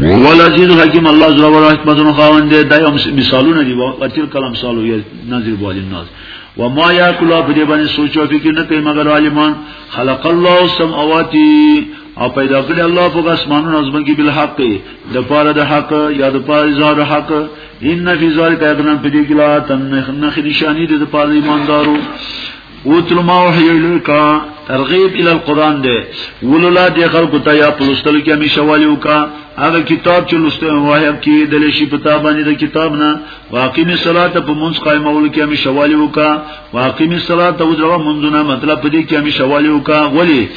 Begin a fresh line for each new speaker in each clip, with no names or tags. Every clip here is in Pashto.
ولا عزیز حکیم الله زړه ور حکمت نو خاوند دی دا یو مثالونه دي او تل کلام سالو یې نظر بوال الناس و ما یاکل په دې باندې سوچ او فکر نه کوي مګر عالمان خلق الله سماواتی او پیدا کړی الله په اسمانونو ازمن کې بل حق دی د پاره د حق یا د پاره زار حق ان فی ذلک یقینا په دې کې لا تنخ نشانی د پاره ایماندارو او تل ما وحی الکا ترغیب ال القران دی ولولا دی خلق ته یا پلوستل کې همیشه والی وکا هغه کتاب چې لسته وایب کې د لشي په تابانې د کتاب نه واقیم صلات په منځ قائم اول کې همیشه والی وکا واقیم صلات او جواب منځونه مطلب دې کې همیشه والی وکا ولی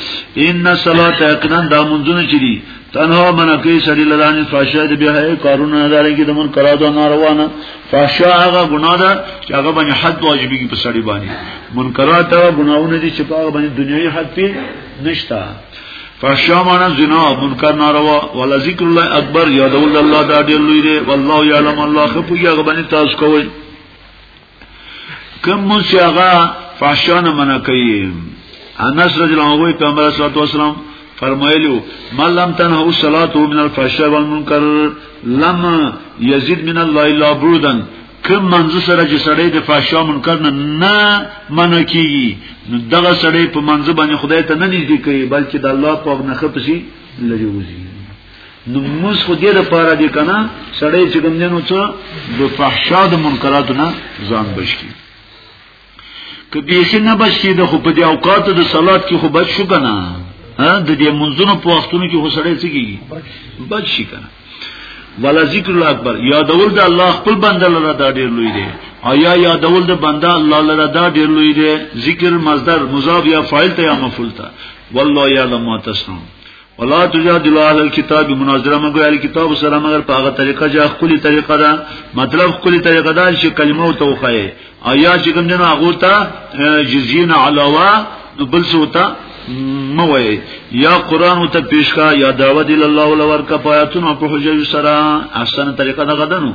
ان صلات یقینا د منځونه چي تنها من کوي سړي لرانه فحشا دي به کارونه داري کې د من کرا ده ناروانه فحشا هغه ګناه ده چې هغه باندې حد واجبېږي په سړي باندې منکرات هغه ګناونه دي چې په هغه باندې دنیوي حد پی نشتا فحشا معنا زنا منکر ناروا ولا ذکر الله اکبر یادول الله دا ډېر لوی دی والله یعلم الله خپوږي هغه باندې تاسو کوی کوم مونږ چې هغه فحشانه منع کوي انس رضی الله عنه پیغمبر صلی الله علیه وسلم فرمایلو من لم تنهو صلاته من الفحشاء والمنکر لم یزيد من الله الا برودا کوم منځ سره چې سړی د فحشا منکر نه نه منع کیږي نو دغه سړی په منځ باندې خدای ته نه نږدې کوي بلکې د الله په نخښه پسې لږوځي نو موږ خو دې لپاره دې کنه سړی چې کوم دینو څه د فحشا د منکراتو نه ځان بچی که بیخي نه بچی د خو په دې اوقات د صلات کې خو بچ شو کنه ها د دې منځونو په وختونو کې خو سړی څه کیږي بچ شي کنه ولا ذکر الله اکبر یادول د الله خپل بنده لره دا ډیر لوی دی آیا یادول د بنده الله لره دا ډیر لوی دی ذکر مصدر مضاف یا فاعل ته یا مفعول ته والله یعلم ما تصنعون ولا تجادل اهل الكتاب مناظره مګر اهل کتاب سره مګر په هغه طریقه چې خپل طریقه ده مطلب خپل طریقه ده چې کلمه او توخه ایا چې کوم نه هغه ته جزین علاوه بل سوتا موي یا قران ته پیش کا یا دعوت ال الله ولور کا پاتون په حجج سره احسن طریقه ده غدنو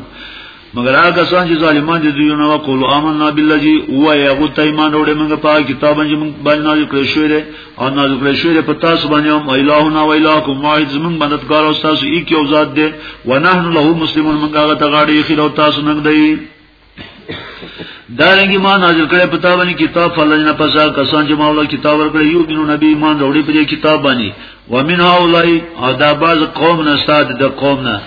مگر هغه کسان چې ظالمان دي دوی نو وقول آمنا بالذي هو يغو تایمان وروړي موږ په کتاب باندې موږ باندې نازل کړی شوی دی او نازل کړی شوی دی په تاسو باندې هم الهنا و الهکم واحد زمون مددگار او تاسو یک یو ذات دی ونحن له مسلمون موږ هغه ته غاړي خیر او تاسو نه دی دارنګي ما نازل کړي په تابانه کتاب فلجنا پسا کسان چې مولا کتاب ورکړي یو بینو نبی ایمان وروړي په کتاب باندې ومن هؤلاء او دا باز قوم نه سات د قوم نه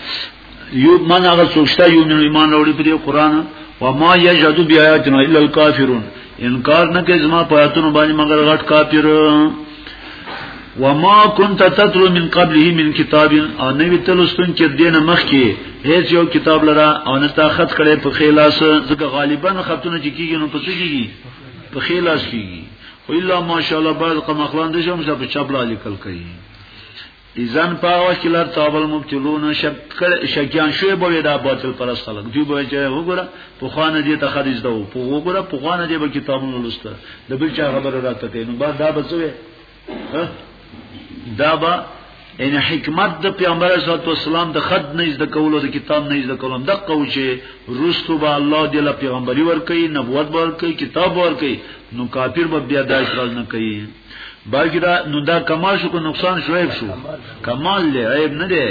یو من هغه څوکشته یو من ایمان وروړي په قرآن و ما یجحد بیااتنا الا الکافرون انکار نه کوي زما پیاتونو باندې مگر غټ کافر و ما كنت تتلو من قبله من کتاب او نه ویتلستون چې دینه مخ کې هیڅ یو کتاب لره او نه تا خط کړي په خیلاس ځکه غالبا خطونه چې کیږي نو په څه کیږي په خیلاس کیږي خو الا ماشاءالله بعد قمخلان دې شم چې په چپلا لیکل کوي ایزان په هغه وخت کې لار تابل مبتلون شک شکیان شوی به دا باطل پرست خلک دوی به چې وګوره په خوانه دې ته خرج دو په وګوره په خوانه دې به کتابونه لوسته د بل چا خبره راته کوي نو بعد دا به څه دا به ان حکمت د پیغمبر صلی الله علیه وسلم د خد نه زده کولو د کتاب نه زده کولو د قو چې رستو به الله دی له پیغمبري ور کوي نبوت ور کوي کتاب ور کوي نو کافر به بیا دا اعتراض نه کوي بلکې دا نو دا کمال شو کو نقصان شو عیب شو کمال دی عیب نه دی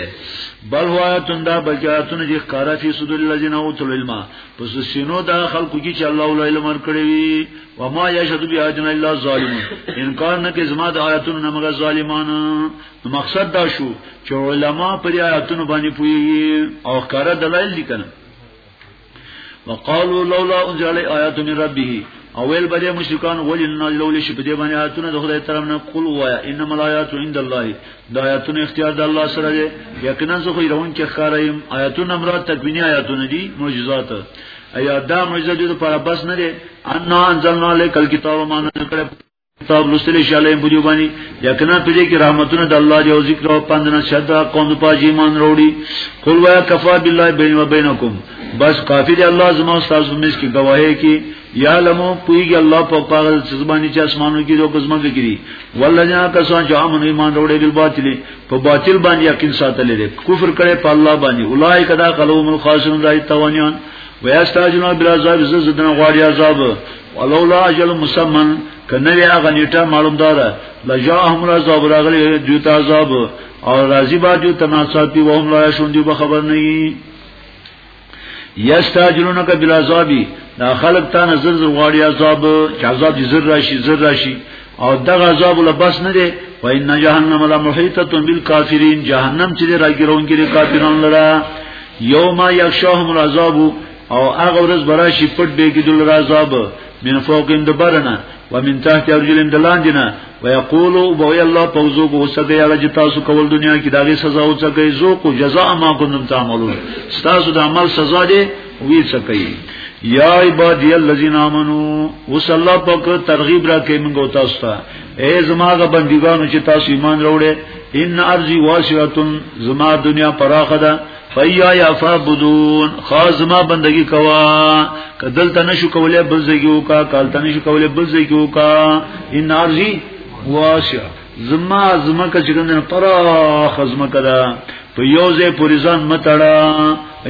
بل وایتون دا بلکې آیتونه چې ښکارا فی صدور الذین اوتوا العلم پس سینو دا خلکو کې چې الله ول علم ورکړي وي و ما یشهد بیااتنا الا ظالمون انکار نه کې زما د آیتونو نه مګر ظالمان مقصد دا شو چې علما پر آیتونو باندې پوي او ښکارا دلایل لیکنه وقالو لولا انزل علی آیات من ربه او ویل بده مشرکان ولی نازل ولې شي په دې باندې آیاتونه د خدای طرف نه قل وایا انما الایات عند الله دا آیاتونه اختیار د الله سره دي یقینا زه خو روان کې خارایم آیاتونه مراد تکوینی آیاتونه دي معجزات ایا دا معجزه دې لپاره بس نه دي ان انزلنا لکل کتاب ما نه کړه کتاب لوستل شي علی بده باندې یقینا په دې کې رحمتونه د الله دی او ذکر او پندنه شدا قوم په ایمان وروړي قل وا کفا بالله بین و بینکم بس کافی دی الله زما استاد مس کی گواهی کی یا لمو پویږي الله په پاغه سزبانی چې اسمانو کې او قسمه کې کړي ولجنا کسان چې امن ایمان وروړي بل باطل په باطل باندې یقین ساتل دي کفر کړي په الله باندې اولای کدا قلوم الخاسرون دای توانیان ویاستاجنا بالعذاب زدن غواړي عذاب ولولا اجل مسمن کنه وی هغه نیټه معلوم دار لجاهم العذاب راغلی دوی ته عذاب او راضی با جو تناسب دی وهم لا شون دی خبر نه یستاجلونک بالعذاب دا خلق تا نظر زر غواړي عذاب چې عذاب دې زر راشي زر راشي او دغه عذاب له بس نه دی و ان جهنم لا محیطه بالکافرین جهنم چې راګرون کې کافرانو لره یوم یخشاهم العذاب او هغه ورځ براشي پټ به کې دل رازاب من فوق اند برنا ومن تحت ارجل اند لاندنا ويقول بو الله فوزو کو سده یاله چې تاسو کول دنیا کې داغه سزا او څه کوي زو کو جزاء ما کنتم تعملون تاسو د عمل سزا دې وی څه کوي یا عبادی الذین آمنو وس الله پاک ترغیب را کوي موږ تاسو ته اے زماغه بندګانو چې تاسو ایمان وروړي ان ارضی واسعه زما دنیا پراخه ده فیا یا فعبدون خاص ما بندگی کوا کدل تنشو کوله بل زګیو کا کال تنشو کوله بل زګیو کا ان ارزی واسع زما زما کا چګندن پراخ زما کدا په یو ځای پوری ځان متړه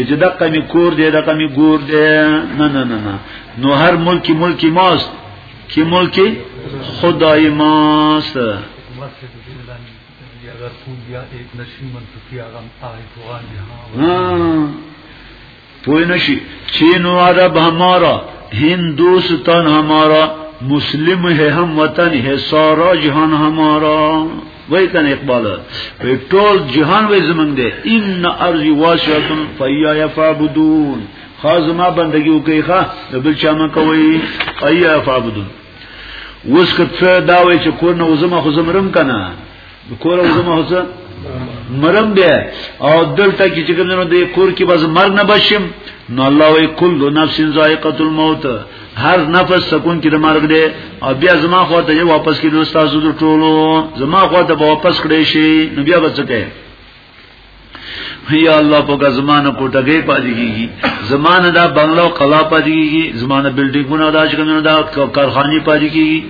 چې د قمی کور دی د قمی ګور دی نه نه نه نه نو هر ملکی ملکی ماست کی ملکی خدای ماست پوه نشي چینو عرب همارا هندوستان همارا مسلم ہے ہم وطن ہے سارا جہان ہمارا وای کنه اقبال په ټول جهان وې زمنګ دې ان ارض واسعه فیا یفعبدون خاص ما بندگی وکي ښا بل چا ما کوي ایا فعبدون اوس که څه دا وای چې کور نه وزم خو زمرم کنه کور وزم خو څه مرم بیا او دلته کې چې کومنه د کور کې بس مر نه بشم نو الله وی کل نفس ذائقه الموت هر نفس سکون کې د مرګ دی او بیا زما خو ته واپس کې دوستاسو ټولو زما خو ته واپس کړی شي نو بیا بچته یا الله په زمانه کوټګې پاتې کیږي زمانه دا بنگلو قلا پاتې کیږي زمانه بلډینګونه دا چې کومه دا کارخانه پاتې کیږي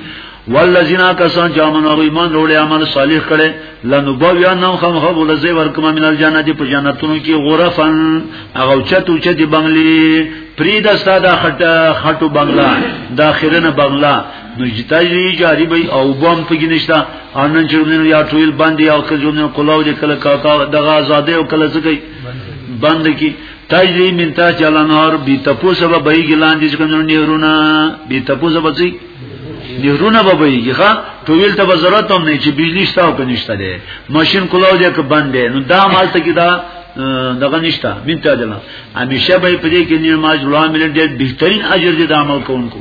والذین کسان چې امن او ایمان وروړي عمل صالح کړي لنبویا نو خم خو ولزی ورکم من الجنه په جنتونو کې غرفن هغه چتو چې دی بنگلي پرید استاد خټو بنگلا د اخرنه بنگلا نو جتاجی جاری به او بام پګی نشتا او نن چې موږ یا ټویل باندې او که جوړنه کولاو دې کله کاکا دغه آزادې او کله څه کوي باندې کی تجری من تا چلنار بی تپو سبا بئی گلان دیش کنو نیرونا بی تپو سبا چی نیرونا با بئی گی خواه تویل تا با ضرورت هم نی چی بجلی شتا و کنشتا ده ماشین کلاو ده که بنده نو دا مال تا که دا دغه نشتا من تا دلان همیشه بای پده که نیرماج لواملن دیر بهترین اجر ده دا عمل کونکو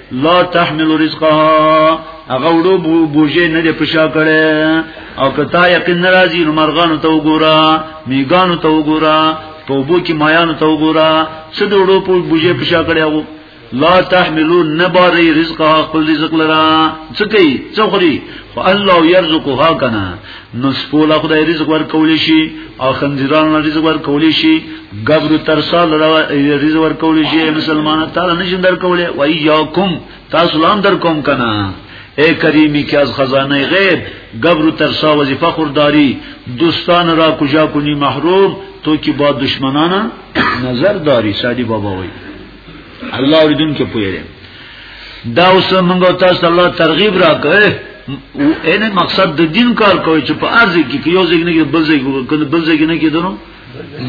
لا تحمل رزقها هغه وړو بوجه نه دی پښا کړي او کتا یقین ناراضی نو مرغانو ته وګوره میګانو ته وګوره په وبو کې مایانو ته وګوره څه د وړو په بوجه پښا کړي هغه لا تحملو نباری رزقها خپل رزق لرا څه کوي څه خوري خو الله يرزقها کنه نو سپولا خدای رزق ورکول شي او خنزیران رزق ورکول شي غبر ترسال رزق ورکول شي مسلمان تعالی نشم در کوله و یاکم تاسو لام در کوم کنه اے کریمی که از خزانه غیب گبر و ترسا وظیفه خورداری دوستان را کجا کنی محروم تو که با دشمنان نظر داری سعدی بابا وی الله اوریدون کې پوهه ده دا اوس موږ تاسو الله ترغیب راکړي او اینه مقصد د دین کار کوي چې په ارض کې کې یو ځګنه کې بل ځګنه کې بل ځګنه کې دنو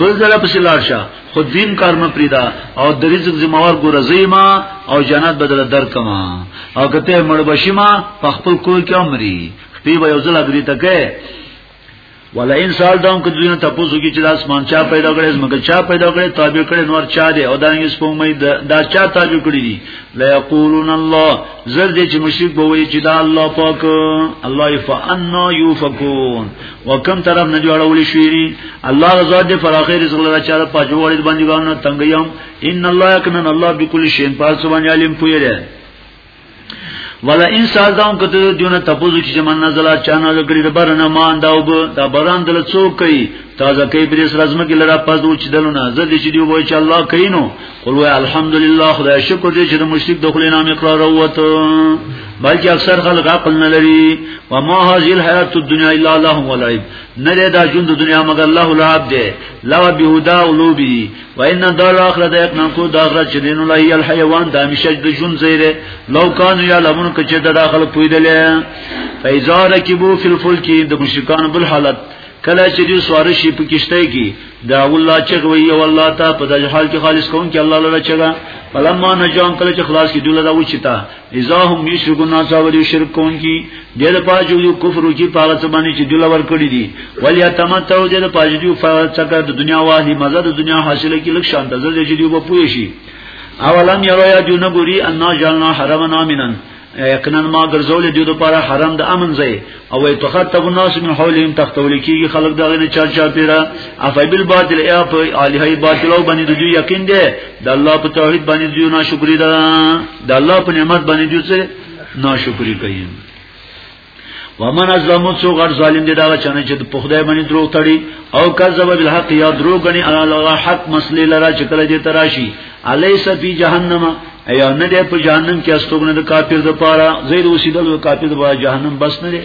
بل ځله پسې لاړ شه خو دین کار مې پریدا او د رزق ذمہوار ګور زیما او جنت بدل درکما او کته مړ بشما په خپل کور کې عمرې په یو ځل اګری تکه ولا ان سال داون که دنیا تاسو کې چې د اسمان چا پیدا کړی زمکه چا پیدا کړی تابع کړی نور چا دی او دا یې سپوږمۍ دا چا تابع کړی دي لا یقولون الله زر دې چې مشرک به وایي چې دا الله پاک الله فانا یوفکون وکم طرف نه جوړول شي الله رضا دې فراخي رزق الله چا په جوړ باندې باندې تنګ یم ان الله یکن الله بكل شی پاس باندې علم پوی دی ولا ان سال داون کته دیونه تپوزو چې من نزلا چانه لګړي د برنه مان داوب دا بران دل څوک کوي تازه کوي پر اس رزم کې لرا پز دوچ دلونه زدي چې دی وای چې الله کینو قل وای الحمدلله خدای شکر دې چې د مشرک دخل نام اقرار وته بلکې اکثر خلک عقل نه لري و ما هذه الحیات الدنیا الا لهم ولعب نه دا ژوند د دنیا مگر الله لعب دی لو بهدا ولوبي وان دار اخره د یقنا کو دا غره چې دین الله ی الحیوان د همیشه د جون زیره لو کان یا لمن کچ د داخل پویدل فیزا رکبو فی الفلک د مشکان بل حالت کله چې دوی سوار شي په کشته کې دا الله چې وی او الله ته په دغه حال کې خالص کون کې الله لره چګه فلما نجام کله چې خلاص کې دوی لره وچتا اذا هم یشرکون ناصاوری شرکون کی دیر پاجو یو کفر کی پاغه سبانی چې دل ور کړی دی ولی تمتو دیر پاجو یو فلسفه د دنیا واهی مزه د دنیا حاصله کی لک شان د زړه چې دی په پوي شي اولم یرا یا جون ګوری ان جلنا حرمنا منن یقینا ما ګرځول دی د پاره حرم د امن ځای او يتخطب الناس من حولهم تختول کیږي خلک دغه نه چار چار پیرا افیبل باطل یا په الہی باطل او باندې دوی یقین دي د الله په توحید باندې دوی ناشکری ده د الله په نعمت باندې دوی څه ناشکری کوي ومن ازلمو څو غر ظالم دي دا چانه چې په خدای باندې دروغ تړي او کذب بالحق یا دروغ غني الله حق مسلې لرا چې کله دې تراشي الیس فی جهنم ایا نه ده په جهنم کې استوګنه د کافر د پاره زید وسیدل د کافر د پاره جهنم بس نه ده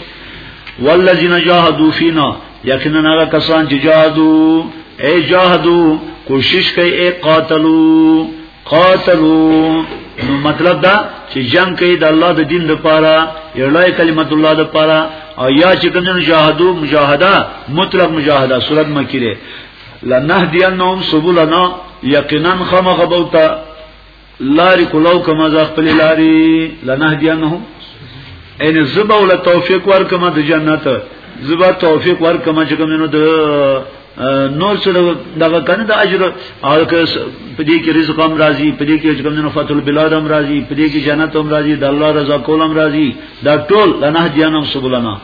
والذین جاهدوا فینا یقینا هغه کسان چې جاهدوا ای جاهدوا کوشش کوي ای قاتلوا قاتلوا نو مطلب دا چې جنگ کوي د الله د دین لپاره یړای کلمت الله لپاره او یا چې کوم جاهدوا مجاهده مطلق مجاهده صورت مکیره لنهدینهم سبلنا یقینا خمغه بوتا لاری کولو کما ز خپل لاری لنهدینهم ان زبا ول توفیق ورکما د جنت زبا توفیق ورکما چې کوم نو د نور څه دغه کنه د اجر او په دې کې رزق هم راځي په دې کې چې کوم نو فتح البلاد هم راځي په دې کې جنت هم راځي د الله رضا کول هم راځي دا ټول لنهدینهم سبلنا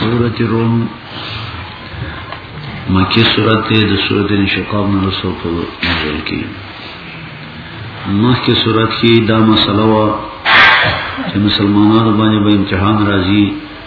سورت روم مکی سورت دی د سورت انشقاق نه رسو په نزول کې مخکې سورت کې دا مسله وا چې مسلمانانو باندې به امتحان راځي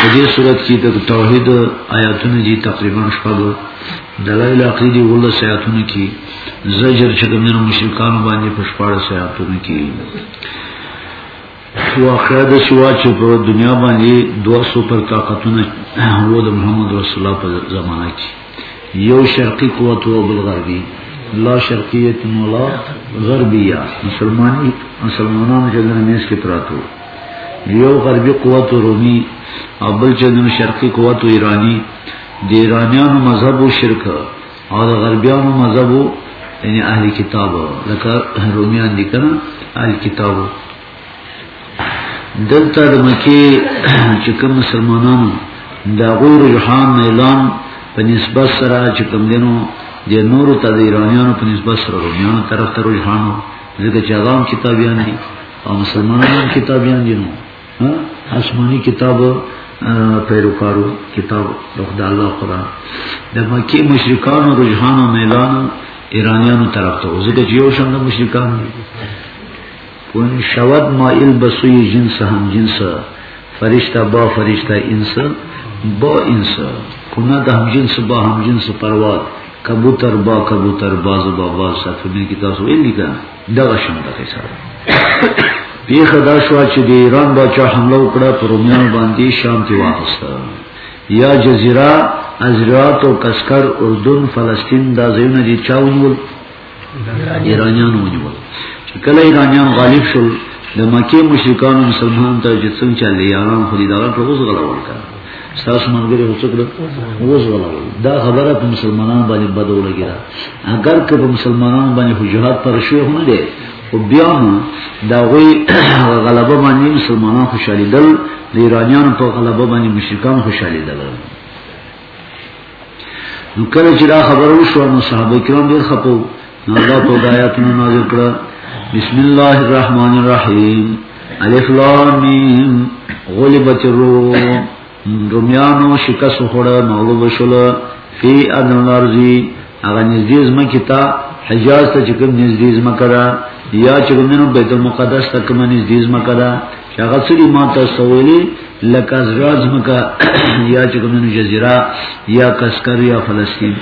په دې صورت کې د توحید آیاتونه دي تقریبا شپږ دلایل عقیدی ول سیاتونه کې زجر چې د منو مشرکان باندې په شپږ سیاتونه کې واقعا د سوا چې په دنیا باندې دوه سپر طاقتونه وو د محمد رسول الله په زمانه کې یو شرقي قوت او بل غربي لا شرقیت ولا غربیه مسلمانان مسلمانان چې د نس کې پراته یو غربي قوت رومي او بل چې د شرقي قوت ایرانی د ایرانیانو مذهب او شرک او د غربیانو مذهب یعنی اهل کتاب لکه رومیان دي کنه اهل کتاب دلته د مکه چې کوم مسلمانانو دا غوی رجحان اعلان په نسبت سره چې کوم دینو د نورو ته د ایرانیانو په نسبت سره رومیانو طرف ته رجحان ځکه چې هغه کتابیان دي او مسلمانان کتابیان دي نو ها آسماني کتاب پیروکارو کتاب د الله قرآن د مکه مشرکان او رجحان او میلان ایرانیانو طرف ته ځکه چې یو شان د مشرکان دي کون شود مائل بسوی جنس هم جنس فرشتہ با فرشتہ انس با انس کنا د هم جنس با هم جنس پرواد
کبوتر با کبوتر باز با باز صفه کی تاسو ویل دي دغه شان دغه سره پیخه دا شو چې د ایران بچا حمله وکړه پر رومیان باندې شام کې واغسته یا جزیره ازرات او کسکر اردن فلسطین دا ځایونه دي چا ونیول ایرانیان ونیول چې کله ایرانیان غالب شول د مکه مشرکان مسلمان ته چې څنګه چلې یاران خو دې دا ټول غلا ورکړه ستاسو ملګری هڅه کړه اوس ولا دا خبره په مسلمانانو باندې بدو لګی را اگر که په مسلمانانو باندې حجرات پر شوی هم دی او بیا نو دا وی غلبه باندې مسلمانان خوشالیدل د ایرانیانو په غلبه باندې مشرکان خوشالیدل نو کله چې دا خبر وشو نو صحابه کرام ډېر خپو نو الله په آیاتونو نازل کړه بسم الله الرحمن الرحیم الف لام میم غلبت الروم رومیانو شکست خوړه مغلوب شول فی ادن الارض هغه نږدې زمکه تا حجاز ته چې کوم نږدې زمکه را یا چې کومنو بیت المقدس ته کوم نږدې زمکه را هغه سری ما تاسو ویلي لکه ازراز مکه یا چې کومه جزیره یا کسکر یا فلسطین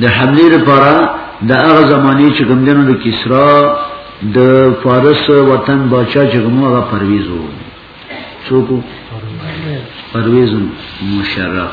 د حمله لپاره د هغه زمانه چې کوم دنو د کسرا د فارس وطن بادشاہ چې کوم هغه پرویز وو څوک پرویز مشرف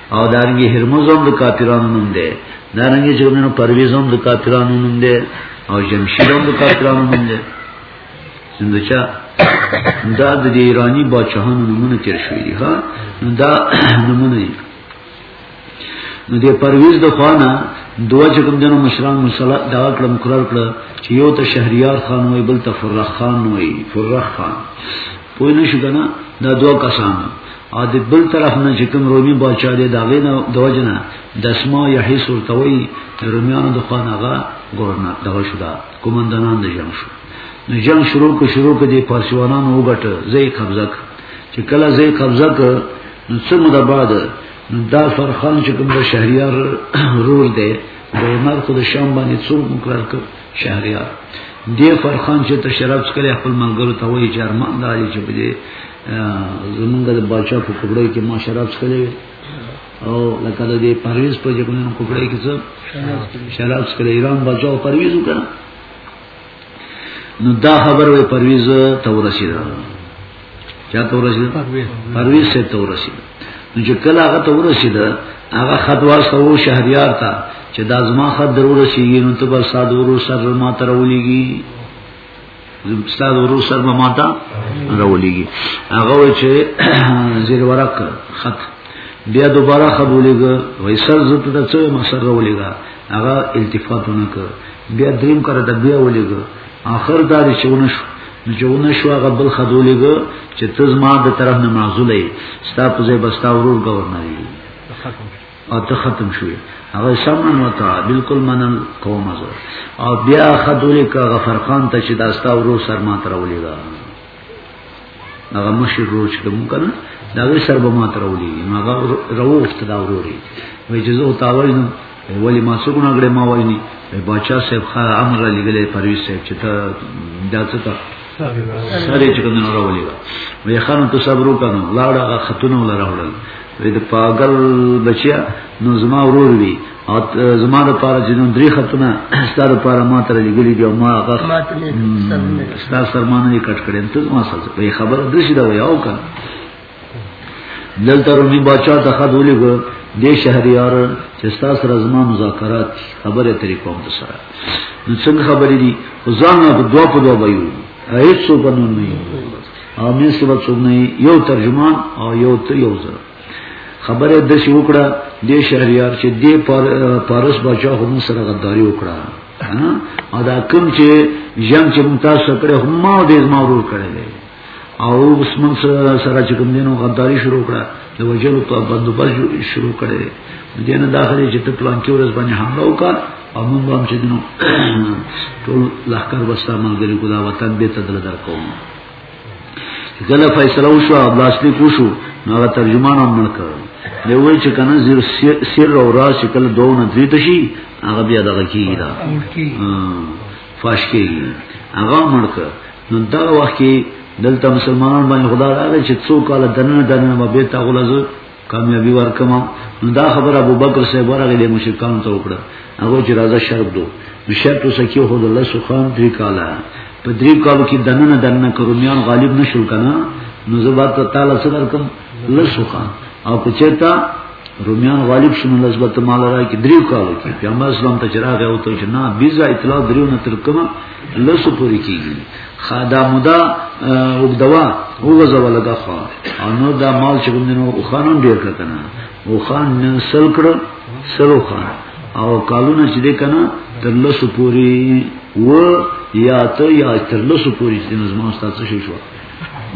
او دارنګي هرمز هم د کافرانو نوم دی دارنګي چې نو پرويز هم د کافرانو نوم دی او جمشید هم د کافرانو نوم دی څنګه چې دا د ایرانی بادشاہانو نمونه تیر شوی دی ها دا نمونه دی نو د پرويز د خوانه دوه چې کوم دنو مشران مصلا دا کړه مقرر کړه چې یو ته شهریار خان وای بل ته فرخ خان وای فرخ خان پوه نه شو کنه دا دوه کسان ا د بل طرف نه چې کوم رومي بچا دی دا غینه د وجنه د اسما یحی سلطوی د رومیانو د خان هغه ګورنه دغه شو دا کومندانان د جنگ شو نو جنگ شروع کو شروع کو دی پارسیوانان وګټه زې قبضه چې کله زې قبضه ک نو څه مده بعد نو دا فرخان چې کوم د شهریار رور دی ګورنر خو د شام باندې څوک مقرر ک شهریار دی فرخان چې تشرف کړي خپل منګلو ته وایي چې ارمان داري چې بده زمونږ د باچا په کپړې کې ما شراب څکلې او لکه د دې پرویز په جګونو کپړې کې څه شراب څکلې ایران باچا او پرویز وکړه نو دا خبر وې پرویز ته ورسیده چا ته ورسیده پرویز سه ته ورسیده نو چې کله هغه ته ورسیده هغه خط ورسو شهریار ته چې دا زما خط ضرور شي نو ته به ساده ورو سره ما ترولېږي استاد ورو سر به ماته راولېږي هغه وایي چې زیر ورق خط بیا دوباره خبرولېږه وایي سر زه ته څه ما سر راولېږه هغه التفات نه کړ بیا دریم کار ته بیا ولېږه آخر دا چې ونه شو چې ونه شو هغه بل خبرولېږه چې ته زما د طرف نه معزول یې ستا په ځای بستا ورور گورنر یې او ته ختم شوې هغه سمن وتا بالکل منل کوم زه او بیا خدوري کا غفرخان ته چې داستا ورو سر ما ترولې دا هغه مشر روز کوم کنه دا وی سر به ما ترولې هغه روغت دا وروري وې چې زه تاول نو ولی ما څو ګنا غړې ما وایي نه بچا صاحب خا امر لګلې پروي صاحب چې ته دا څه سره چې کوم نه راولي وي خانو ته صبر وکړو لاړه خاتون ولا راوړل وې د پاګل بچیا نو زما ورور وی او زما د پاره چې نو درې خاتونه ستاره پاره ما تر لګلې دی ما هغه ستاسو سرمانه یې کټ کړم ته ما سره په خبره درشي دا ویاو کړ دلته رومي بچا ته خط ولېږه دې شهریار چې تاسو سره زما مذاکرات خبره ترې کوم د سره نو څنګه خبرې دي ځان په دوا په دوا وایو هیڅ څه بنو نه یو او مې سبا څوم نه یو ترجمان او یو ته یو زره خبره د شي وکړه دې شهریار چې دې پارس بچا هم سره غداري وکړه او دا کوم چې جنگ چې مونږ تاسو کړه هم ما دې زما ورور کړی او اوس موږ سره چې کوم دینو غداری شروع کړه د وجلو په بندوبست شروع کړي دین داخلي چې ته پلان کې ورځ باندې حمله وکړه او موږ هم چې دینو ټول لخر وستا ملګری ګلا وطن به تدل در کوم کله فیصله وشو او لاس لیک وشو نو هغه ترجمان هم مړ کړ دی وای چې کنه زیر سر او راز چې کله دوه نه دوی تشي هغه بیا دغه کیږي دا فاش کېږي هغه مړک نو دا وخت کې دلته مسلمانان باندې خدا راغی چې څو کال دنه دنه ما به تا غلز کامیابی ورکما نو دا خبر ابو بکر صاحب ورغه د مشرکان ته وکړه هغه چې راځه شرط دو نو شرط وسکیو خو الله سبحان درې کاله په درې کالو کې دنه دنه کرومیان غالب نشول کنه نو زبات تعالی صدر کوم لسخان او کچتا رومیان غالب شنو نسبت مال را کې دریو کالو کې پیغمبر اسلام ته چراغ او ته نه بیزا اطلاع دریو نه تر کومه لسو پوری کیږي خدا مدا او دوا هو غزول دا خو او نو دا مال چې کوم نو او خانون ډیر کتنه او خان نن سل کړ سلو خان او کالونه چې دې کنه تر لسو پوری و یا ته یا تر لسو پوری چې نظم استاد څه شو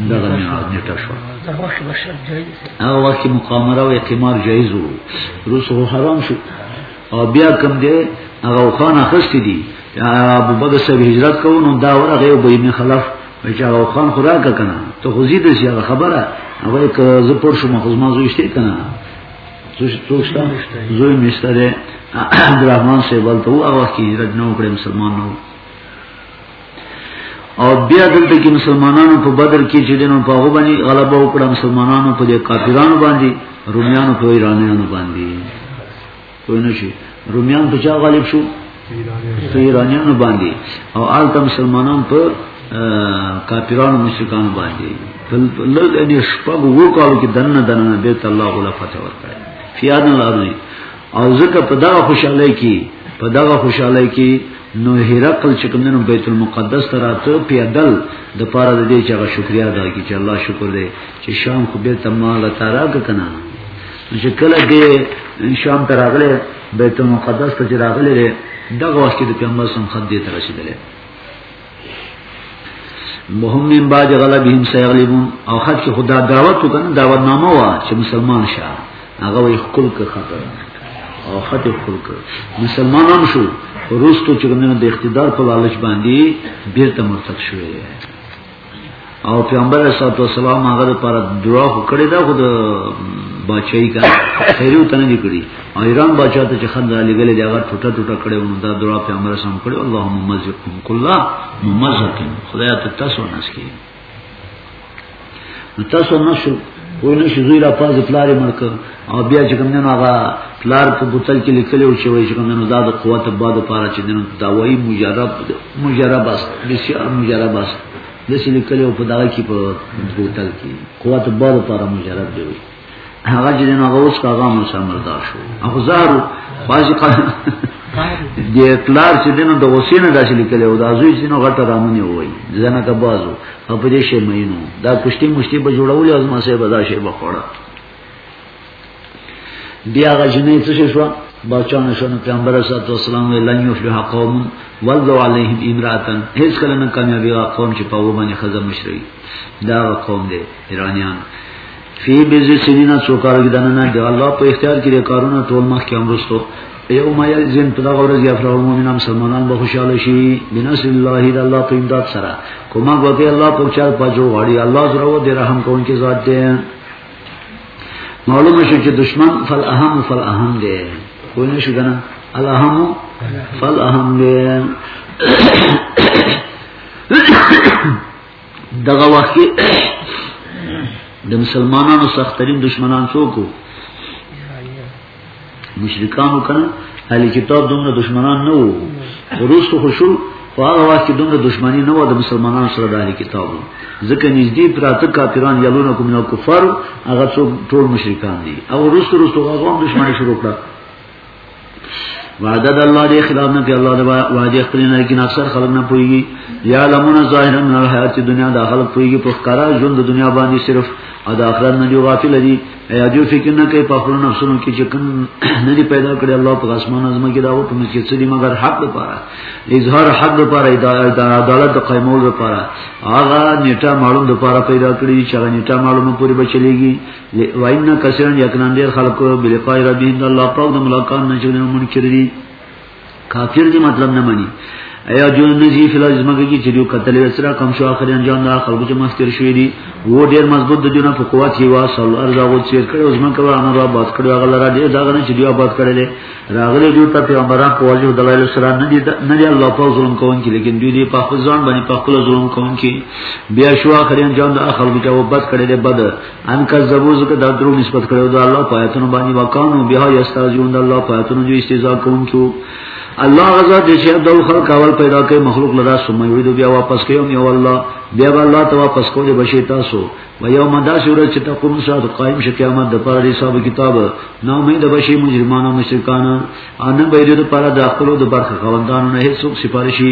دغه نیټه شو هغه وخت کې مقامره او اقتمار جایز وو روس هو حرام شو او بیا کوم دی هغه خان اخستې دي ابو بکر صاحب هجرت کوو نو دا ورغه یو بین خلاف چې هغه خان خدا کا کنه ته خو زیاده شي هغه خبره هغه یک زه پر شما خو ما زوی شته کنه څو څو شته زوی مشته ده عبدالرحمن صاحب ته هغه وخت هجرت نه وکړ مسلمان نه او بیا دلته کې مسلمانانو په بدر کې چې دینو په هغه باندې غلبه وکړه مسلمانانو په دې کافرانو باندې رومیانو په ایرانیانو باندې کوی نشي رومیان په چا غالب شو په ایرانیانو باندې او آلته مسلمانان په کافرانو مشرکانو باندې لږ دې شپږ وو کال کې دنه دنه بیت الله غلا فتح ورکړي فیادن الارض او ځکه په دغه خوشاله کې په دغه خوشاله کې نو هرقل چې کوم نن بیت المقدس ته راته پیادل د پاره د دې چې هغه شکریا ادا کړي چې الله شکر دې چې شام خو به تمال تعالی کنا چې کله دې شام ته راغله بیت المقدس ته چې راغله دغه وخت د پیغمبر سم خد دې ته رسیدلې مهم من بعد غلبهم سيغلبون او خد چې خدا دعوت وکړه دعوت نامه وا چې مسلمان شه هغه وي خپل که خطر او خطر خپل که مسلمانان شو روستو چې موږ د اقتدار په لالچ باندې بیرته مرتد شوې او پیغمبر صلی الله علیه وسلم هغه لپاره دعا وکړه دا خود بچای کا خیرو تنه دي کړی او ایران بچا ته چې خند علی ګل دی هغه ټوټه ټوټه کړي او دا دعا پیغمبر سم کړي اللهم مزقهم کلا ممزقهم خدای ته تاسو نس کړي تاسو نه شو وای نه شو زوی را پاز پلار مرک او بیا چې کوم نه هغه پلار په بوتل کې لیکلی او چې وای چې کوم نه دا د قوت بعد پاره چې دنه داوی مجرب مجرب است بسیار مجرب است د سې لیکلی او په دغه کې په بوتل کې قوت بعد پاره مجرب دی هغه چې نو هغه اوس هغه مو سمردا شو هغه زارو بازي قال دې کلار چې دنو د حسین داسې لیکل او د ازوی چې نو غټه رامنه وای ځنه کا بازو په دې شی مینو دا کشتی مشتی به جوړول او ما سه بدا شی بخوړه بیا هغه جنې څه شو بچان شنو پیغمبر صلی الله علیه وسلم لن یفلح قوم ولو علیهم امراتن هیڅ کله نه کامیابی قوم چې په وبنه خزم مشری دا قوم دی ایرانیان فی بزی سنینا څو کارو کې دنه نه دی الله په اختیار کې کارونه ټول مخ کې امرستو یو ما یزن په دغه ورځ یفرح المؤمنان مسلمانان به خوشاله شي بنصر الله د الله په امداد سره کومه غوته الله په چار پجو غړي الله زره و د رحم کوونکی ذات دی معلومه شو چې دشمن فل اهم فل اهم دی خو نه شو کنه الاهم فل اهم دی دغه وخت کې د مسلمانانو سخترین دشمنان څوک وو مشرکانو کنه اهل کتاب دومره دشمنان نه وو وروسته خو شو په هغه وخت کې دومره دشمنی نه وو د مسلمانانو سره د اهل کتاب ځکه نږدې پراته کافران یلونه کوم نه کفار هغه څوک ټول مشرکان دي او وروسته وروسته هغه هم دشمنی شروع کړه وعده د الله دی خلاف نه کوي الله د وعده خپل نه کې اکثر خلک نه پويږي یا لمون ظاهرا من الحیات دنیا دا خلک پويږي په ښکارا ژوند د دنیا باندې صرف ادا اخرت نه دی غافل دي یا جو فکر نه کوي په خپل نفسونو کې چې کوم نه دی پیدا کړی الله په اسمان اعظم کې دا و په مسجد سړي مگر حق لپاره اظهار حق لپاره عدالت د قائمول لپاره هغه نیټه معلوم لپاره پیدا کړی چې هغه نیټه معلومه پوری بچلېږي وان کثیر یقینا ډیر خلق بلقاء ربی ان الله پاک د ملاقات نه چې منکر دي کافر دي مطلب نه مانی ایا جو نزی فل ازمګه کی چې جو قتل وسرا کم شو اخر انجام دا خلکو چې مستر شوې دي وو ډیر مضبوط د جنہ په قوت یې واسل ارزا غو چیر کړو ازمګه و امر آباد کړو هغه لرا دې دا غنه چې دی آباد کړل راغله جو ته پیغمبران په وجه دلایل سره نه دي نه دی الله په ظلم کوون کې لیکن دوی دې په خپل ځان باندې په خپل ظلم کوون کې بیا شو اخر انجام دا خلکو چې وبد کړل بد ان کذبوا زکه دا درو نسبت کړو دا الله پاتونو باندې وکانو بیا یستازون دا الله پاتونو جو استهزاء کوونکو الله غزا دې چې د خلق اول پیدا کوي مخلوق لدا سمې وړي دوی بیا واپس کوي یو الله بیا الله ته واپس کولې بشي تاسو و یوم دا سورج چې تقوم سات قائم شي قیامت د پر حساب کتاب نو مې د بشي مجرمانو مشرکان ان به دې د پر داخلو د برخه خوندانو نه هیڅ سفارشي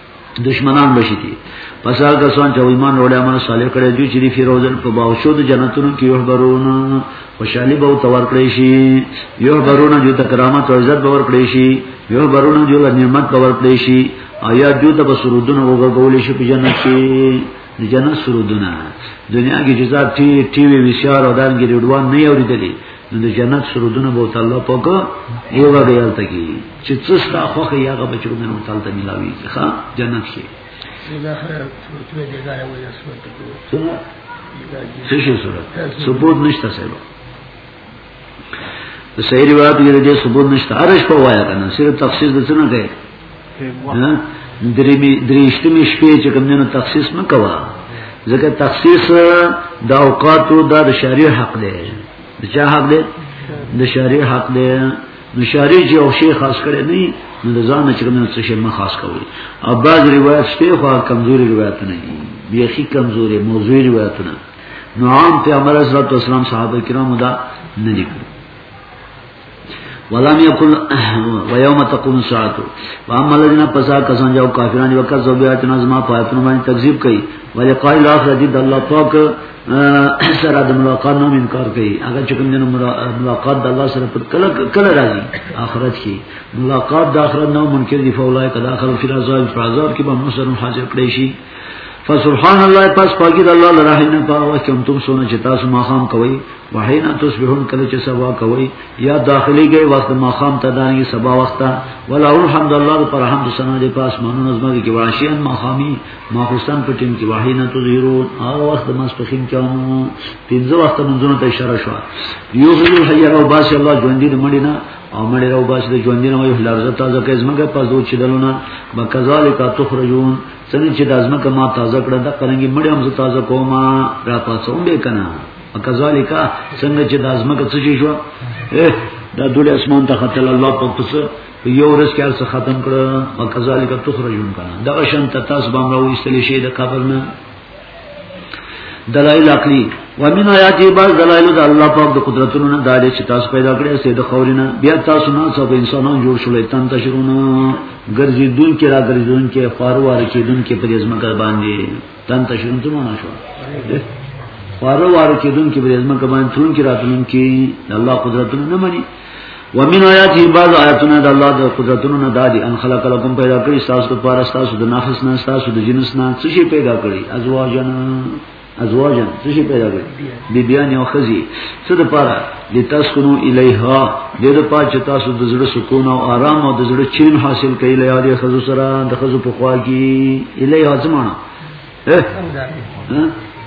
دشمنان بشي دي پس هغه کسان چې ایمان وروړي عمل صالح کړي دوی چې دی فیروزن په باوشو د جنتونو کې یحبرون خوشحالي به تور کړی شي یحبرون جو تکرامت او عزت باور کړی شي یحبرون جو نعمت باور کړی شي آیا جو ته بسرودونه وګورول شي په جنت کې د جنت سرودونه دنیا کې جزا ټي ټي وی وی سي ار او دانګي ریډوان نه اوریدلې نو د جنت سرودونه به ته الله پاک یو غیال ته کی چې څه ستا خوخه یا غو بچو منو تعالی ته ملاوي ښا جنت شي څه شي سره ثبوت نشته سره د صحیح روایت کې د ثبوت نشته ارش په وایا کنه صرف تخصیص د څه نه کوي دریشتمی شپې چې کوم نه تخصیص مکوا ځکه تخصیص د اوقاتو د شریع حق دی د چا حق دی د شریع حق دی نو شریع چې او شیخ خاص کړي نه نو د ځان چې کوم څه شی ما خاص کوي او بعض روایت شته خو کمزوري روایت نه دي بیخي کمزوري موضوعي روایت نه نو عام پیغمبر اسلام صحابه کرامو دا نه دي ولم یکل و یوم تقوم الساعه و اما الذين فسا کسان جو کافرانی وکړه زو بیا چې نظم پاتنو باندې تکذیب کړي ولې قائل اخر دې د الله پاک سره د ملاقات نوم انکار کوي هغه چې کوم ملاقات د الله سره پر کله کله راځي آخرت کې ملاقات د آخرت نو منکر دی فولای کدا آخرت فی العذاب فی العذاب کې به مسلمان حاضر کړي شي فسبحان الله پس پاکی د الله لره نه پاوه کوم تم سونه چې تاسو ما خام کوي وحینا تصبحون کله چې سبا کوي یا داخلي گئی وخت ما خام ته دانګي سبا وخت ولا الحمد الله پر حمد سنا دې پاس مانو نظم دي کې واشین ما خامي ما حسن په ټیم کې وحینا تظهرون هغه وخت ما سپخین کوم پنځه وخت منځونو ته اشاره شو یو غلو حیا او باس الله ژوند دې مړی نه او مړی راو باس دې ژوند دې نه وي لارزه تازه کې زمګه پس دوه چې دلونه بکذالک تخرجون څنګه چې د ازمکه ما تازه کړه د قرنګي مړی هم تازه کومه را پاسوم به کنه وکذالک څنګه چې د ازمکه څه شو دا ډول اسمان ته خطل الله په پس یو ورځ کې ارسه ختم کړه وکذالک تخرجون کنه دا شان ته تاسو باندې راوېستل شي د قبر نه دلائل عقلی ومن آیات بعض دلائل د الله پاک د قدرتونو نه دالې چې تاسو پیدا کړې سي د خورینه بیا تاسو نه څو انسانان جوړ شولې تان تشرونه ګرځي دن کې را ګرځون کې فاروار کې دن کې پرېزمګر باندې تن ته شون ته مونږ شو واره واره کې دن کې برېزما کبان ترون کې راتلون کې الله قدرتونه نه مني ومن آیاته بعض آیاتونه د الله د قدرتونو نه دادي ان خلق لكم پیدا کړی تاسو ته پاره تاسو د نفس نه تاسو د جنس نه څه شي پیدا کړی ازواجن ازواجن څه شي پیدا کړی بیبیان او خزي څه د پاره لتسکنو الیها د دې په چې تاسو د زړه سکون او آرام او د زړه چین حاصل کړئ له یادې خزو سره د خزو په خوا کې الیها زمانہ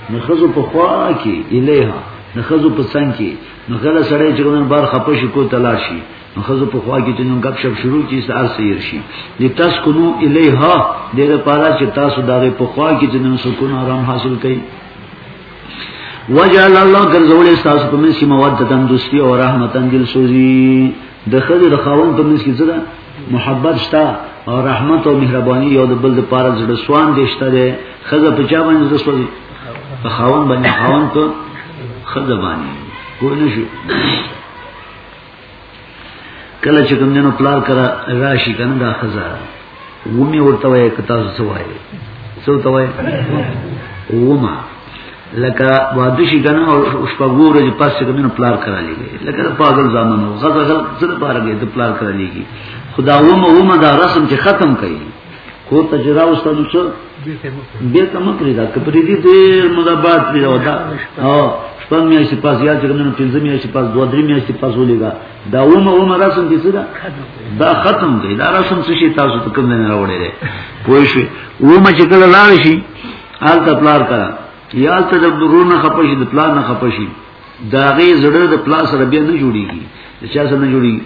نه خزو په خوا کې الیها نه خزو په څنګ کې نو کله سړی چې ګورن بار خپه شي کو تلاشي نو خزو په خوا کې چې نن غب شپ شروع کی سار سیر شي لتسکنو الیها د دې په چې تاسو د په خوا کې چې نن سکون آرام حاصل کړئ وجعل الله ګرځولې تاسو په منځ کې مودتن دوستي او رحمتن دل سوزي د خځې د خاوند په منځ کې څه ده محبت شته او رحمت او مهرباني یو د بل د پاره زړه سوان دي شته ده خځه په چا باندې زړه سوځي په خاوند باندې خاوند ته خځه باندې ګور نه شي کله چې کوم دینو پلار کرا راشي کنه دا خزا ومه ورته وای ک تاسو څه وای څه ته وای ومه لکه واده شي کنه او شپګور چې پاس کوم دینو پلار کرا لګي لکه پاگل زامنو غزا غل څه پاره دې پلار کرا لګي خدا ومه ومه دا رسم چې ختم کړي کو ته چې راوستل څه بیرته مکرې دا که پرې دې ډېر موده بعد پرې ودا او شپږ میاشتې پاس یا چې کومه پنځه میاشتې پاس دوه درې میاشتې پاس ولېګا دا ومه ومه رسم دي څه دا دا ختم دی دا رسم څه شي تاسو ته کوم نه راوړی دی پوه شئ ومه چې کله لاړ شي حالت پلار کرا یا ته د ورونه خپشي د پلان نه خپشي دا غي زړه د پلان سره بیا نه جوړیږي چې څنګه جوړیږي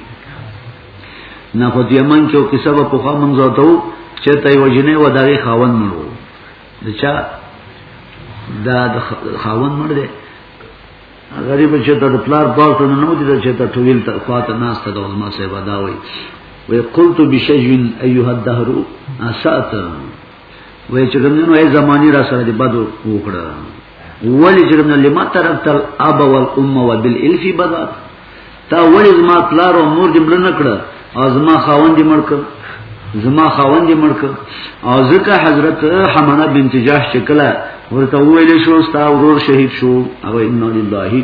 نه خو یمن کې او کیسه په خوا منځو ته چې ته یو جنې و دغه خاون مړو د چا دا د خاون مړ دی غریب چې ته د پلار پاس نه نو دي چې ته ټویل ته خواته ناس ته د علماء صاحب دا وایي وی قلت بشجن ایها الدهر اسات وی چې کوم نو ای زمانی را سره دی بدو وکړه ولی چې نو لما ترکت الاب والام وبالالف بدا تا ولی زما پلار او مور دې مړ نه کړ او زما خاوند دې مړ کړ زما خاوند دې مړ کړ او ځکه حضرت حمنه بنت جاش چې کله ورته ویل شو ستا ورور شهید شو او ان لله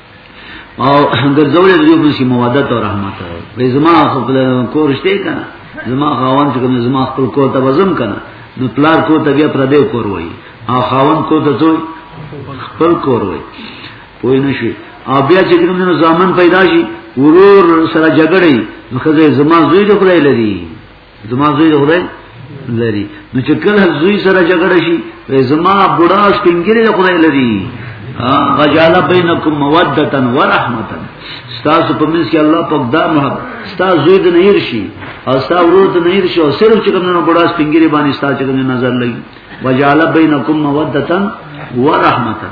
او ګرځولې د یو بل سي مودت او رحمت وي زما خپل کور شته کنه زما خاوند چې کوم زما خپل کور ته وزم کنه نو پلار کو ته بیا پر دې کور وای او خاوند کو ته ځوی خپل کور وای پوه نه شي او بیا چې کوم نو ځامن پیدا شي ورور سره جګړې نو خزه زما زوی د خدای لري زما زوی خدای لري نو چې کله زوی سره جګړه شي زما بوډا سپینګری له خدای لري غجال بینکم مودتا ورحمتا ستاسو په منځ کې الله پاک دا محبت ستاسو زوی د نهیر شي او ستاسو ورور د نهیر شي او صرف چې کوم نه بوډا سپینګری باندې ستاسو چې کوم نظر لګي وجعل بینکم مودتا ورحمتا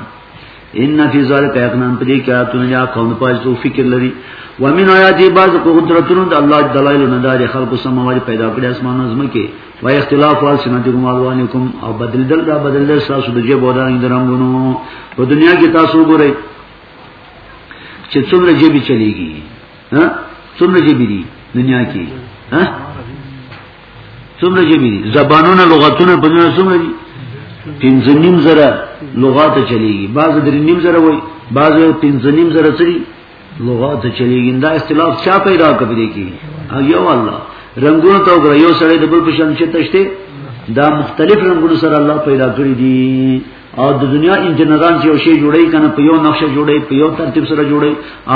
ان فی ذلک یقنان پدې کې اتونه یا قوم پاج تو فکر لري و من آیات بعض قدرتونو د الله دلایل نه دار خلق سماوات پیدا کړی اسمان نظم کې و اختلاف وال سنتکم الوانکم او بدل دل دا بدل دل تاسو د جې بودان درمونو په دنیا کې تاسو ګورئ چې څومره جیبي چلیږي ها څومره جیبي دي دنیا کې ها څومره جبی دي زبانونه لغتونه په دې څومره دي پنځه نیم زره لغات چلیږي بعض درې نیم زره وای بعض پنځه نیم زره سری لغات چلیږي دا اختلاف چا پیدا کوي کی یو الله رنگونه تو غره یو سره د بل په شان چې تشته دا مختلف رنگونو سره الله پیدا کړی دي او د دنیا انجنیران چې یو شی جوړي کنه په یو نقشه جوړي په یو ترتیب سره جوړي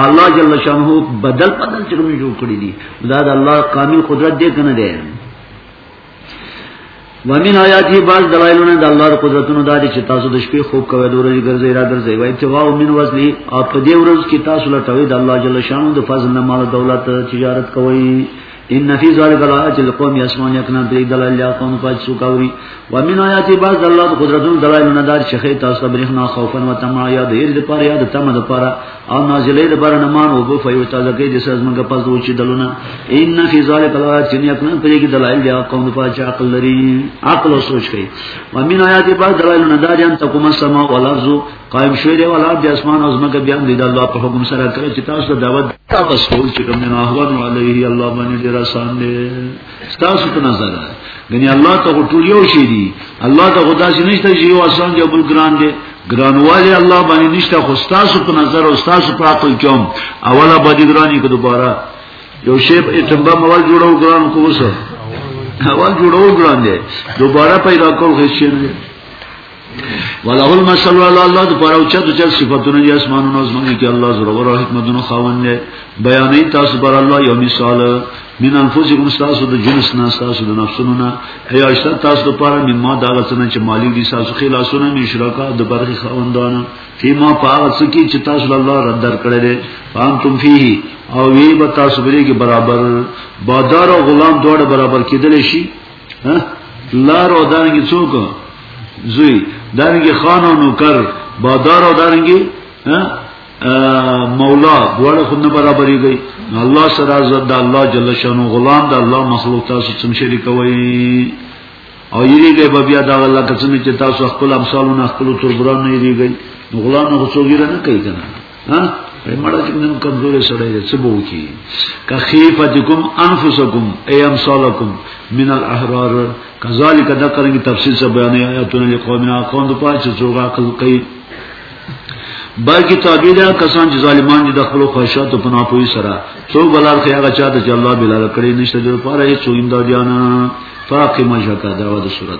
الله جل شانه بدل بدل چې کوم جوړ کړی دي دا د الله کامل قدرت دی کنه دی ومن آیاتی باز دلائلونه د الله د قدرتونو دا دي چې تاسو د شپې خوب کوئ د ورځې ګرځي را ګرځي وای چې واو من وزلی او په دې ورځ کې تاسو لټوي د الله جل شانه د فضل نه مال دولت تجارت کوئ ان فی ذلک الایات لقوم یسمعون یقینا پرې دلایل یا قوم پات سو کوي و من آیات بعض الله قدرتون دلایل نه دار شیخه تاسو برېښنا خوفن و تمع یا د هیر د پر یا د تم د پر او نازلې د بر نه مان او بو فیو تعالی کې د ساز منګه پس دوی چې دلونه ان فی ذلک الایات یقینا پرې کې دلایل یا قوم پات عقل لري عقل او سوچ کوي و من آیات بعض دلایل نه دار ان تقوم السما والارض قائم شوی دی ولا د اسمان او زمکه بیان دی د الله په حکم سره کړی چې تاسو ته دعوت تاسو ټول چې کوم نه احوان علیه الله باندې ډیر آسان دی تاسو ته نظر غني الله ته ټول یو شی دی الله ته خدا شي نشته چې یو آسان دی بل ګران دی ګرانوالی الله باندې نشته خو تاسو په نظر او تاسو په عقل کې هم اوله باندې ګرانی کو دوباره یو شی په ټمبه مول جوړو ګران کو وسه اول جوړو ګران دی دوباره پیدا کول هیڅ نه وله المثل ولا الله د پر او چت چت صفاتونه یې اسمانونو زمونږ کې الله زړه ور حکمتونو خاوند دی بیانې تاسو پر الله یو مثال من انفسکم تاسو د جنس نه تاسو د نفسونو نه یا شت تاسو د پر من ما دا غسنه چې مالی دي تاسو خلاصونه می شرکا د برخي خاوندان فی ما پاغت سکی چې تاسو الله رد در کړل فهم تم فيه او وی به تاسو بری کې برابر بادار او غلام دوړ برابر کېدل شي لار او دانګي څوک زوی دانګي خان او نوکر بادار او دانګي مولا دواړه خود نه برابرې گئی الله سره عزت د الله جل شانو غلام د الله مخلوق تاسو څنګه شریک وای او یریږي به بیا دا الله کڅنه چې تاسو خپل امثالونه خپل تربران نه یریږي غلام نه غوڅوګیره نه کوي کنه ها مړه چې نن کمزورې سړی دی څه به وکړي که خیفتکم انفسکم ای امثالکم من الاحرار کذالک دا قرنګ تفصیل سره بیان آیاتونه لقومنا قوم د پاره چې څوګه عقل کوي بلکې تابع ده کسان چې ظالمان دي د خپل خواهشات په ناپوهي سره څو بلار کې هغه چاته چې الله بلاره کړی نشته د پاره هیڅ ویندا دیانا فاقمه شکا دروازه صورت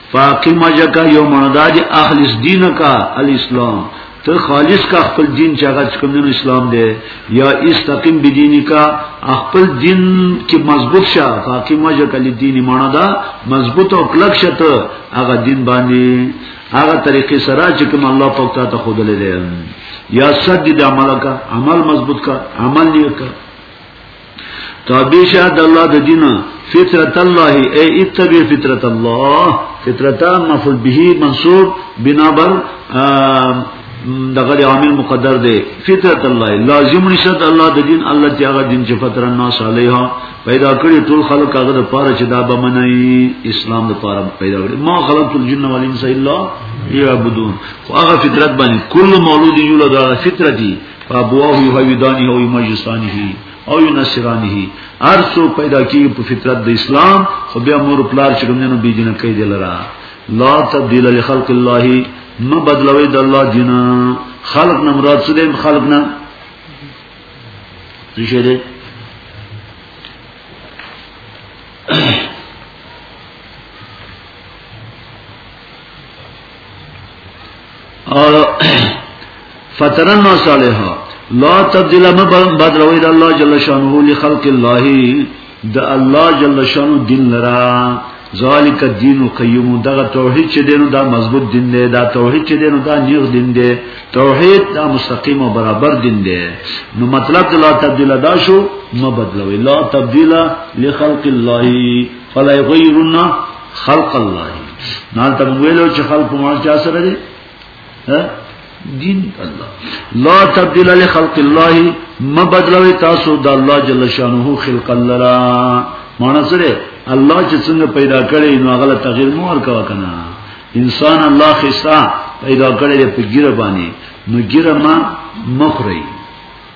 فاقم جکا یو مندا دی اخلص دین کا الاسلام ته خالص کا خپل دین چې هغه کوم دین اسلام دی یا استقیم بدینی کا خپل دین کې مضبوط شه فاقم جکا لدین مندا مضبوط او کلک شه ته هغه دین باندې هغه طریقې سره چې کوم الله پاک ته خود لري یا سدد عملک عمل مضبوط کا عمل نیک کا تابیشا د الله د دین فطرت الله ای اتبع فطرت الله فطرت مفعول به منصوب بنا بر دغه عامل مقدر دی فطرت الله لازم نشد الله د دین الله چې هغه دین چې فطر الناس علیها پیدا کړی ټول خلق هغه د پاره چې دا به منای اسلام د پاره پیدا کړی ما خلقت الجن والانس الا یعبدون خو هغه فطرت باندې کل مولود یولد فطرتی ابواه یهودانی او مجوسانی او نصرانی هر څو پیدا کی په فطرت د اسلام خو بیا مور پلار چې کومنه بی دینه کوي دلرا لا تبدیل لخلق الله ما بدلوي د الله دین خلق نه مراد څه دی خلق نه څه شي دی فترن صالحا لا تبدل ما بدلوي د الله جل شانه لخلق الله د الله جل شانه دین لرا ذالک الدین القیم دغه توحید چې دینو دا مضبوط دین دی دا توحید چې دینو دا نیغ دین دی توحید دا مستقیم او برابر دین دی نو مطلب لا تبدل دا شو ما بدلوي لا تبدل لخلق الله فلا یغیرن خلق الله نه ته ویلو چې خلق ما چا سره دي دین الله لا تبديل لخلق الله ما بدلوي تاسو د الله جل شانه خلق الله معنی سره الله چې څنګه پیدا کړي نو هغه تغیر مو ورکا کنه انسان الله خصا پیدا کړي په ګیره باندې نو ګیره ما مخري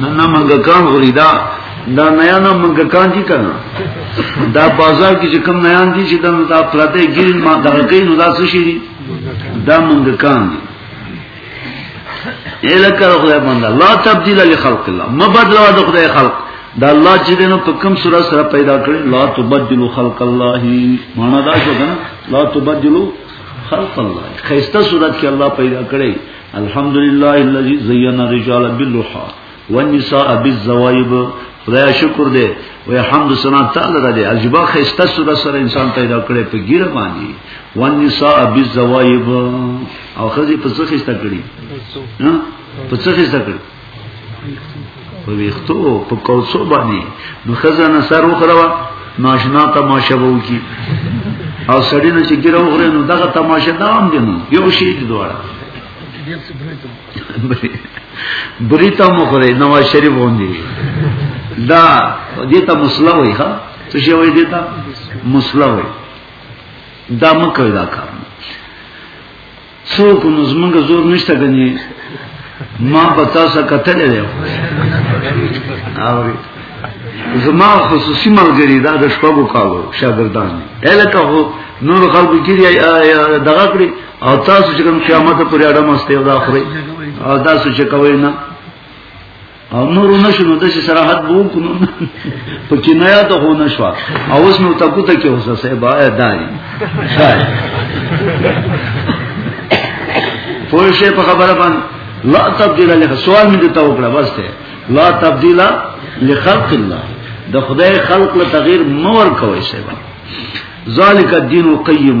نه نه منګه کان غوري دا دا نیا نه منګه کان دي کنه دا بازار کې چې کم نیان دي چې دا دا پراته ګیرین ما دا کوي نو دا څه شي دي دا منګه کان دي الکه خدای باندې لا تبديل لخلق الله مبدلوا د خدای خلق دا الله چې دنو په کوم سره سره پیدا کړی لا تبدلوا خلق الله معنا دا شو کنه لا تبدلوا خلق الله خيسته صورت کې الله پیدا کړی الحمد لله الذي زين الرجال باللحى والنساء بالزوائب خدای شکر دې وې حمد سنا تعالی را دې عجبا خسته سره سره انسان پیدا کړي په ګیره باندې والنساء بالزوائب او خزي په څه خسته کړي په څه خسته کړي په ویختو په کوڅو باندې نو خزانه سر وخروا ناشنا تماشه وو کی او سړی نه چې ګیره وغره نو دغه تماشه دام دی نو یو شی دی دواره بریتا مخره نواز شریف باندې دا دیتا مسله وای ها څه شی وای دیتا مسله وای دا مکه دا کار څوک نو زمونږ زور نشته غني ما په تاسو کتل دی او زما خصوصي ملګری دا د شپږو کالو شاګردان الکه هو نور خلکو کې دغه کړی او تاسو چې کوم قیامت پورې اړه مسته دا خوري او تاسو چې کوي نه او نور نشنو د شي سره حد وو کو په کنایا ته هو نشو او اوس نو تکو ته کې اوسه سه با دای پوه شي په خبره باندې لا تبديل له سوال مې ته وکړه بس ته لا تبديل لخلق الله د خدای خلق له تغیر مور کوي سه ذالک الدین القیم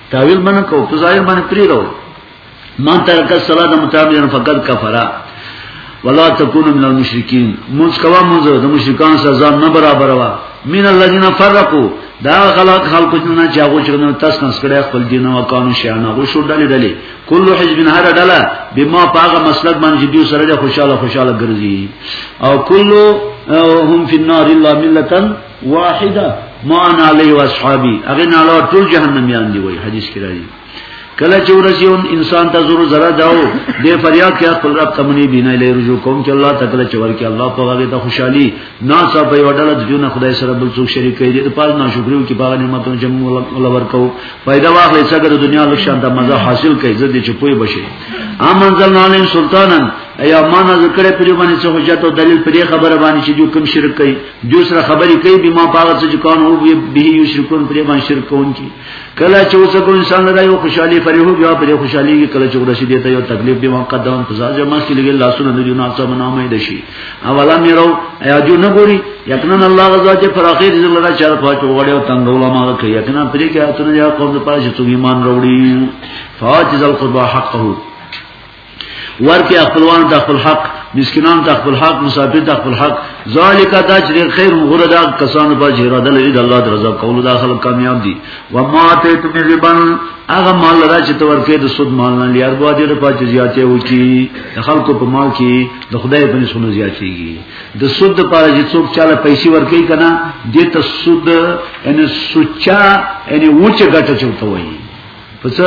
تاویل باندې کو په ظاهر باندې پری راو ما ترک الصلاه متابعا فقد كفر ولا تكون من المشركين موږ کوا موږ د مشرکان سره ځان نه برابر وا من الذين فرقوا دا خلق خلق نه چې هغه چې تاسو نس کړه خپل دین او قانون شانه غو شو ډلې ډلې کل حزب هر ډله بما پاغه مسلک باندې دوی سره خوشاله خوشاله ګرځي او کل هم فی النار الا ملتن واحده مان علی و اصحابی هغه نه لا ټول جهنميان دی وای حدیث کې راځي کله چې ورسې انسان ته ضرور زړه داو دې فریاد کې خپل رب تمنی بنا لې رجوع کوم چې الله تعالی چې ورکه الله په هغه ته خوشحالي نا صاحب یو ډول د جون خدای سره بل څوک شریک کوي دې په نه شکرو کې په نعمتونو چې موږ ورکو پیدا واخلې څنګه د دنیا لږ شان د مزه حاصل کوي زه دې چې پوي بشي امنزل نالین سلطانن ایا ما نظر کړې په دې باندې څه حجت او دلیل په دې خبره باندې چې جو کوم شرک کوي جو سره خبرې کوي به ما پاغه څه کان او به یو شرکون پرې باندې شرک کوون کی کله چې اوس کو انسان نه یو خوشحالي پرې هو بیا پرې خوشحالي کله چې ورشي دیته یو تکلیف به مقدم انتظار جمع کې لګي لاسونه نه دی نه څه منامه دي شي اولا مې راو یا جو نه ګوري یقینا الله غزا چې پر اخر دې لرا چار پات وړي او تنگ علماء کوي یقینا پرې کې اتنه یا قوم په پاج څو ایمان وروړي فاجز القربا حقه ورکی خپلوان ته خپل حق مسکینان ته خپل حق مسافر ته خپل حق ذالک دا چې خیر غره دا کسانو په جهره د لید الله د رضا کول دا خلک کامیاب دي و ما ته تم ربن هغه مال را چې تور کې د سود مال نه لیار بوا دي په چې زیاتې و کی د خلکو په مال کې د خدای په نسونه زیاتېږي د سود لپاره چې څوک چاله پیسې ورکړي کنه د ته سود ان سوچا ان وچه ګټه چوتوي پس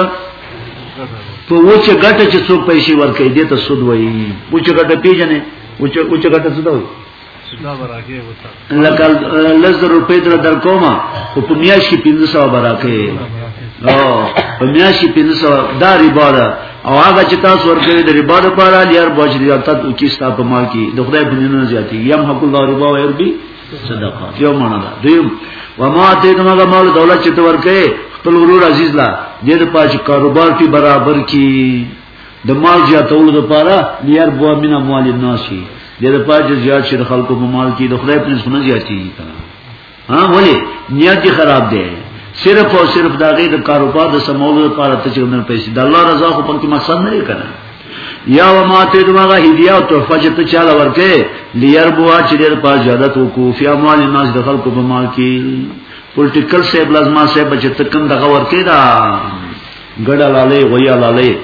په وچه ګټه چې څو پیسې ورکړي دې ته سود وایي وچه ګټه پیژنې وچه وچه ګټه څه ده لکه لزر روپې در در کومه خو په میاشي 1500 براکه او په میاشي 1500 دا ریبا ده او هغه چې تاسو ورکړي د ریبا لپاره لیار بوج دی تاسو چې تاسو په مال کې د خدای په نوم زیاتې یم حق الله ربا او ربي صدقه یو معنا ده دیم و ما ته دماغ مال دولت چې تور کې خپل ورور عزیز لا دې د پاج کاروبار کې برابر کی د مال زیاتولو لپاره لیر بو مینا مال ناشي دې د پاج زیات شي د خلکو په مال کې د خدای په نسبت زیات کیږي کنه ها ولی نیت خراب ده صرف او صرف دا غي د کاروبار د سمولو لپاره ته چې موږ پیسې د الله رضا خو په کې مقصد نه کنه یا و ما ته دغه هدیه او تحفه چې ته چاله ورکې لیر بوا چې ډېر په زیادت وکړو فی اموال الناس د خلکو په مال کې پولیټیکل سیب لازمه سیب چې ته کوم دغه ورکې دا ګډه لاله غویا لاله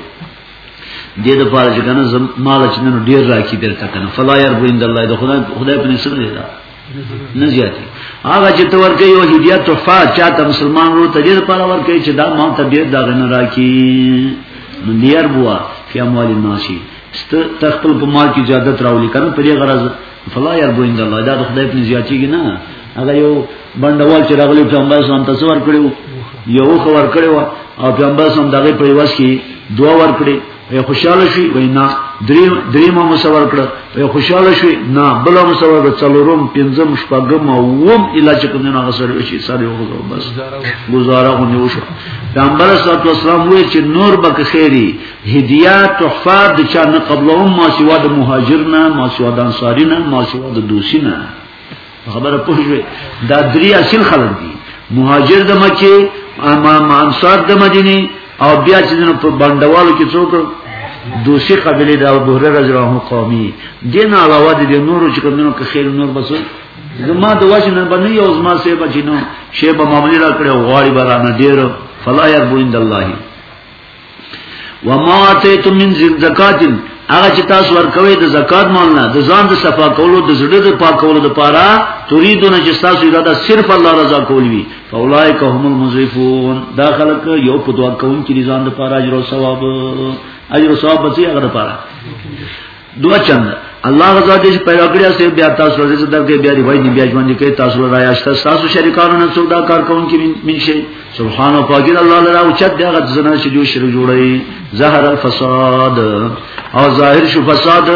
دې د پاره چې کنه مال چې نن ډېر راکی درته کنه فلا ير بو اند الله د خدای خدای په نسبت دی نه زیاتی هغه چې تور کوي او هدیه تحفه چاته مسلمان ورو ته ډیر پر ور کوي چې دا ما ته ډیر دا نه راکی نو لیر بوا فی اموال الناسی ست تخپل په مال کې زیادت راولي کنه په دې غرض فلا یار بوین الله دا خدای په زیاتیږي نه هغه یو بندوال چې راغلی پیغمبر اسلام ته څور کړو یو خبر کړو او پیغمبر اسلام دغه په واس کې دعا ور کړې وی خوشاله شي وی نه دریم دریم مصور کړ وی خوشاله شي نه بل مصور کړ څلورم پنځم شپږم او وم علاج کوم نه غسر شي سره وګورم بس گزاره غو نیو شو پیغمبر صلی الله علیه وسلم وی چې نور بک خیری هدیه تحفه د چا نه قبلهم ما سوا د مهاجرنا ما سوا د انصارینا ما سوا د دوسینا خبره پوښوي دا درې اصل خلک دي مهاجر د مکه امام انصار د مدینه او بیا چې نو په بندوالو کې څوک دوسی قبیله د ابو هرره رضی الله عنه قومي دین علاوه د نورو چې کومونو کې خیر نور بس زما د واجب نه باندې یو زما سه بچینو شیبه معاملې را کړو غواړي برانه ډیر فلا يربو عند الله وما اتیتم من زکات هغه چې تاسو ورکوي د زکات مال نه د ځان د صفا کولو د زړه د پاک کولو لپاره تريدونه چې تاسو اراده صرف الله رضا کول وي فاولائک هم المزيفون دا خلک یو په دعا کوم چې ځان د لپاره اجر او ثواب اجر او ثواب به هغه لپاره دوه چند الله غزا دې پیدا کړی سه بیا تاسو له زړه درګه بیا ریوای دی بیا ژوند کې تاسو له راياشته تاسو شریکانو نه څوک دا کار کوم کې من شي سبحان او پاک الله لرا او چت دغه زنه چې جو شر جوړي زهر الفساد او ظاهر شو فساد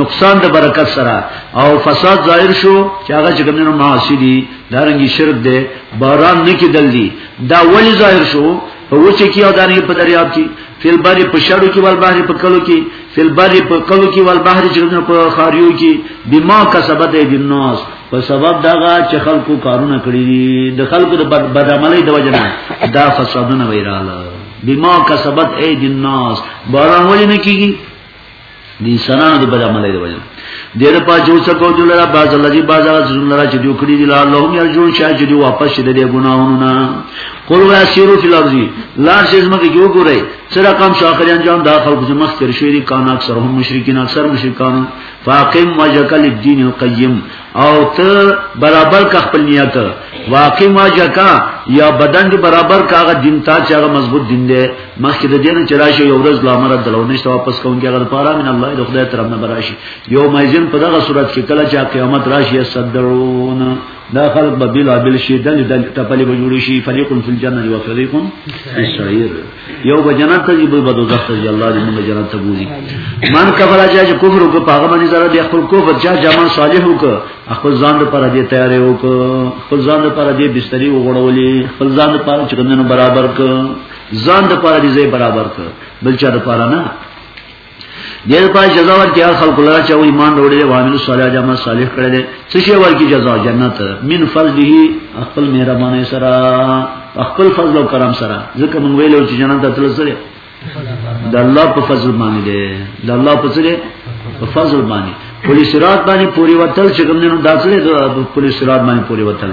نقصان د برکت سره او فساد ظاهر شو چې هغه چې کومنه معاصی دي دارنګي شرک ده باران نه کې دل دي دا ولی ظاهر شو په وچه کې او دانه په دریاب کې فل بر په شړو کې ول بحر په کلو کې فل بر په کلو کې ول بحر چې په خاریو کې بما کسبت د الناس په سبب داغه چې خلکو کارونه کړی دي د خلکو د بدعملۍ د وجنه دا فسادونه ویراله بما کسبت اید الناس باران ولی نکیږي د انسانانو د بد عملۍ د وجه دیر په جو څه کو جوړ را باز الله دی باز الله زړه را چې دیو کړی دی الله هم یې جوړ شای چې دی واپس شې د ګناهونو نه قل ولا سیرو فی الارض لا شیز مګه یو ګورای سره کم شو اخر انجام دا خلق چې مخ تر شوی دي کان اکثر هم مشرکین اکثر مشرکان فاقم وجهک للدین القیم او ته برابر کا خپل نیت واقع ما جکا یا بدن دی برابر کا هغه دین تا چې هغه مضبوط دین دی مخکې د دین چې راشي یو ورځ لا مراد دلونه شته واپس کوم کې هغه پاره من الله د خدای طرف نه براشي یو مایزن په دغه صورت کې کله چې قیامت راشي صدرون دا خلق به بلا بل شي دل دل تپلی به جوړ شي فريق فی الجنه و فريق فی السعير یو به جنت ته ځي بل به دوزخ ته ځي الله دې موږ جنت ته بوزي من کفر اچا چې کفر وکړ په هغه باندې زره دې خپل کفر چا جمع صالح وکړ خپل ځان لپاره دې تیار وکړ خپل ځان لپاره دې بستری وغوړولې خپل ځان لپاره چې کنه برابر کړ ځان لپاره دې برابر کړ بل چا لپاره نه دیر پای جزا ورکی هغه خلق لرا چې ایمان وروړي او عامل صالح جما صالح کړي دي څه شی ورکی جزا جنت من فضله خپل مهرباني سره خپل فضل او کرم سره ځکه مونږ ویلو چې جنت تل سره د الله په فضل باندې دی د الله په سره په فضل باندې پولیس رات باندې پوری وتل چې کوم نه داسره د پولیس رات باندې پوری وتل